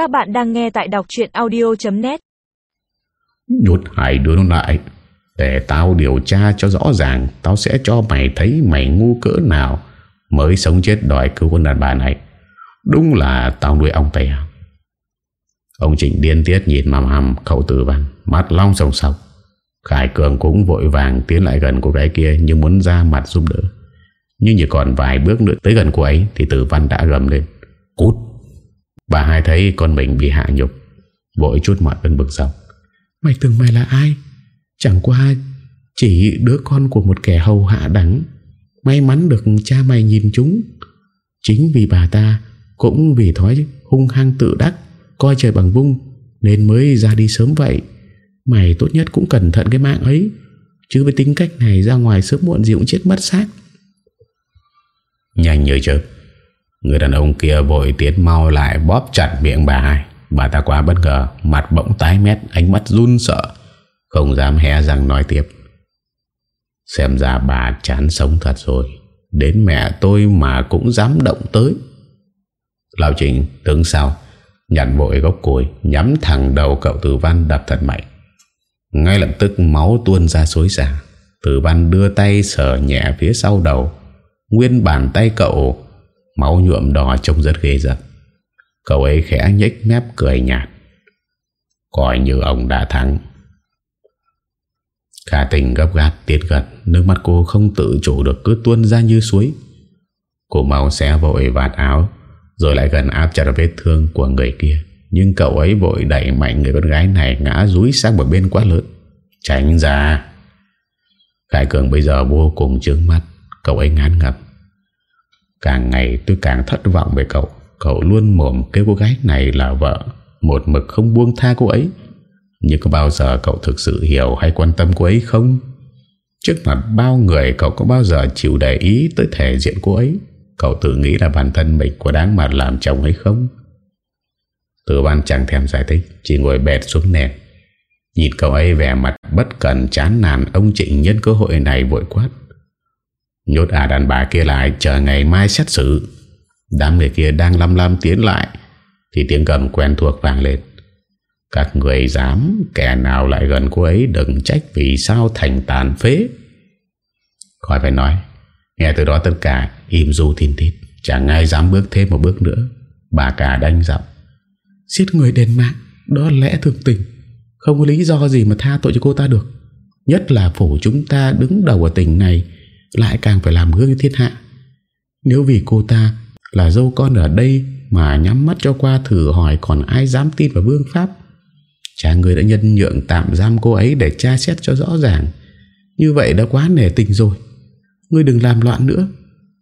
Các bạn đang nghe tại đọc chuyện audio.net Nhốt hai đứa nó lại, Để tao điều tra cho rõ ràng. Tao sẽ cho mày thấy mày ngu cỡ nào Mới sống chết đòi cứu con đàn bà này. Đúng là tao nuôi ông tè à. Ông Trịnh điên tiết nhìn mầm hầm khẩu tử văn, Mắt long sòng sọc. Khải Cường cũng vội vàng tiến lại gần cô gái kia Như muốn ra mặt giúp đỡ. Nhưng chỉ còn vài bước nữa tới gần cô ấy Thì tử văn đã gầm lên. Cút! Hai thấy con mình bị hạ nhục Vội chút mọi cơn bực dọc. Mày tưởng mày là ai? Chẳng qua chỉ đứa con của một kẻ hầu hạ đắng. May mắn được cha mày nhìn chúng. Chính vì bà ta Cũng vì thói hung hăng tự đắc Coi trời bằng vung Nên mới ra đi sớm vậy. Mày tốt nhất cũng cẩn thận cái mạng ấy Chứ với tính cách này ra ngoài sớm muộn gì cũng chết mất xác. Nhanh như chớp Người đàn ông kia vội tiến mau lại bóp chặt miệng bà hai. Bà ta quá bất ngờ, Mặt bỗng tái mét, Ánh mắt run sợ, Không dám hé răng nói tiếp. Xem ra bà chán sống thật rồi, Đến mẹ tôi mà cũng dám động tới. Lão Trình đứng sau, Nhặt vội gốc cùi, Nhắm thẳng đầu cậu tử văn đập thật mạnh. Ngay lập tức máu tuôn ra xối xả. Tử văn đưa tay sờ nhẹ phía sau đầu. Nguyên bàn tay cậu Máu nhuộm đỏ trông rất ghê giật Cậu ấy khẽ nhếch mép cười nhạt. Coi như ông đã thắng. Cả tình gấp gáp, tiết gật, Nước mắt cô không tự chủ được cứ tuôn ra như suối. Cô mau xé vội vạt áo, Rồi lại gần áp chặt vết thương của người kia. Nhưng cậu ấy vội đẩy mạnh người con gái này Ngã rúi sang một bên quá lớn. Tránh ra. Khải Cường bây giờ vô cùng trướng mắt. Cậu ấy ngán ngập. Càng ngày tôi càng thất vọng về cậu Cậu luôn mồm kêu cô gái này là vợ, Một mực không buông tha cô ấy Nhưng có bao giờ cậu thực sự hiểu hay quan tâm cô ấy không? Trước mặt bao người, cậu có bao giờ chịu để ý tới thể diện cô ấy? Cậu tự nghĩ là bản thân mình có đáng mà làm chồng hay không? Tử Ban chẳng thèm giải thích, Chỉ ngồi bẹt xuống nền Nhìn cậu ấy vẻ mặt bất cần chán nản, Ông Trịnh nhân cơ hội này vội quát Nhốt à đàn bà kia lại, Chờ ngày mai xét xử. Đám người kia đang lăm lăm tiến lại, Thì tiếng cầm quen thuộc vang lên. Các người dám, Kẻ nào lại gần cô ấy, Đừng trách vì sao thành tàn phế. Khỏi phải nói, Nghe từ đó tất cả im du thiên thít Chẳng ai dám bước thêm một bước nữa. Bà cả đanh giọng, Giết người đền mạng, Đó lẽ thường tình. Không có lý do gì mà tha tội cho cô ta được. Nhất là phủ chúng ta đứng đầu ở tỉnh này lại càng phải làm gương thiên hạ. Nếu vì cô ta là dâu con ở đây Mà nhắm mắt cho qua thử hỏi Còn ai dám tin vào vương pháp Cha người đã nhân nhượng tạm giam cô ấy Để tra xét cho rõ ràng. Như vậy đã quá nể tình rồi. Ngươi đừng làm loạn nữa.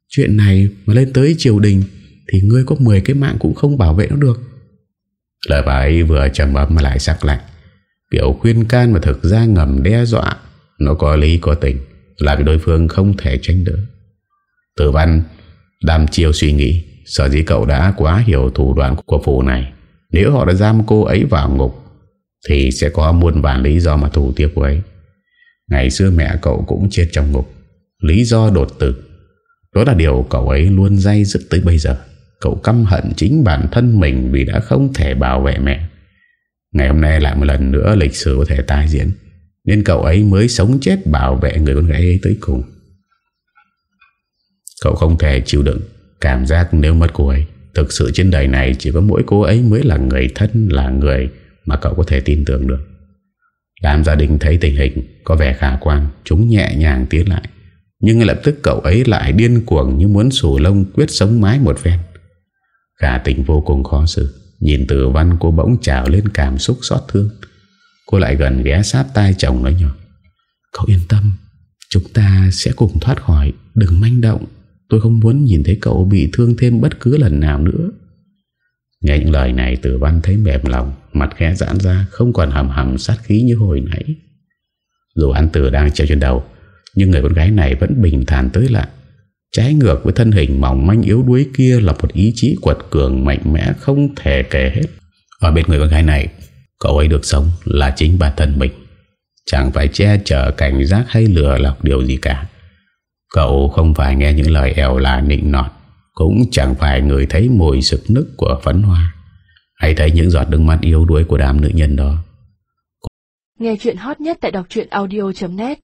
Chuyện này mà lên tới triều đình Thì ngươi có 10 cái mạng cũng không bảo vệ nó được. Lời bà ấy vừa trầm ấm mà lại sắc lạnh. Kiểu khuyên can mà thực ra ngầm đe dọa, Nó có lý có tình. Làm đối phương không thể tránh đỡ Tử văn Đam chiêu suy nghĩ, Sở dĩ cậu đã quá hiểu thủ đoạn của phụ này. Nếu họ đã giam cô ấy vào ngục, Thì sẽ có muôn vàn lý do mà thủ tiếp cô ấy. Ngày xưa mẹ cậu cũng chết trong ngục. Lý do đột tử, Đó là điều cậu ấy luôn dây dứt tới bây giờ. Cậu căm hận chính bản thân mình Vì đã không thể bảo vệ mẹ. Ngày hôm nay lại một lần nữa Lịch sử có thể tái diễn. Nên cậu ấy mới sống chết bảo vệ người con gái ấy tới cùng. Cậu không thể chịu đựng Cảm giác nếu mất cô ấy. Thực sự trên đời này chỉ có mỗi cô ấy Mới là người thân, là người Mà cậu có thể tin tưởng được. Đám gia đình thấy tình hình Có vẻ khả quan, Chúng nhẹ nhàng tiến lại. Nhưng ngay lập tức cậu ấy lại điên cuồng Như muốn sủ lông quyết sống mái một phen. Khả tình vô cùng khó xử, Nhìn từ văn cô bỗng trào lên cảm xúc xót thương. Cô lại gần ghé sát tai chồng nói nhỏ Cậu yên tâm, Chúng ta sẽ cùng thoát khỏi. Đừng manh động. Tôi không muốn nhìn thấy cậu bị thương thêm bất cứ lần nào nữa. Nghe những lời này, tử văn thấy mềm lòng, Mặt khẽ giãn ra, Không còn hầm hầm sát khí như hồi nãy. Dù anh tử đang treo trên đầu, Nhưng người con gái này vẫn bình thản tới lạ. Trái ngược với thân hình mỏng manh yếu đuối kia Là một ý chí quật cường mạnh mẽ Không thể kể hết. Ở bên người con gái này Cậu ấy được sống là chính bản thân mình. Chẳng phải che chở cảnh giác hay lừa lọc điều gì cả. Cậu không phải nghe những lời eo là nịnh nọt, Cũng chẳng phải người thấy mùi sực nức của phấn hoa, hay thấy những giọt nước mắt yếu đuối của đám nữ nhân đó. Nghe chuyện hot nhất tại đọc audio.net